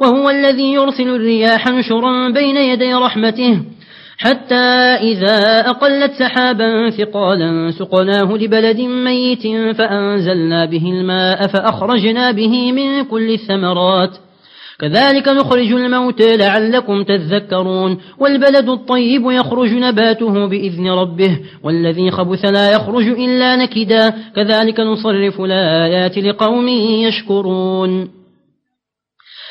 وهو الذي يرسل الرياح نشرا بين يدي رحمته. حتى إذا أقلت سحابا ثقالا سقناه لبلد ميت فأنزلنا به الماء فأخرجنا به من كل الثمرات. كذلك نخرج الموت لعلكم تذكرون. والبلد الطيب يخرج نباته بإذن ربه. والذي خبث لا يخرج إلا نكدا. كذلك نصرف الآيات لقوم يشكرون.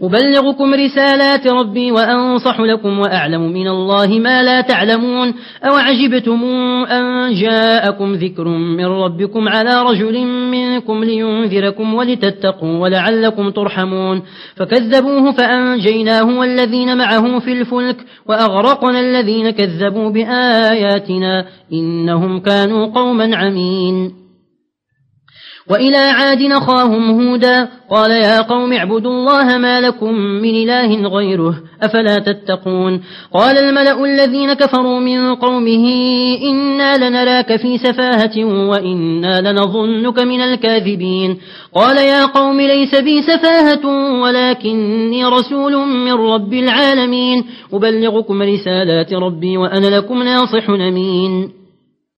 أبلغكم رسالات ربي وأنصح لكم وأعلم من الله ما لا تعلمون أو عجبتم أن جاءكم ذكر من ربكم على رجل منكم لينذركم ولتتقوا ولعلكم ترحمون فكذبوه فأنجيناه والذين معه في الفلك وأغرقنا الذين كذبوا بآياتنا إنهم كانوا قوما عمين وإلى عاد نخاهم هودا قال يا قوم اعبدوا الله ما لكم من إله غيره أفلا تتقون قال الملأ الذين كفروا من قومه إنا لنراك في سفاهة وإنا لنظنك من الكاذبين قال يا قوم ليس بي سفاهة ولكني رسول من رب العالمين أبلغكم رسالات ربي وأنا لكم ناصح أمين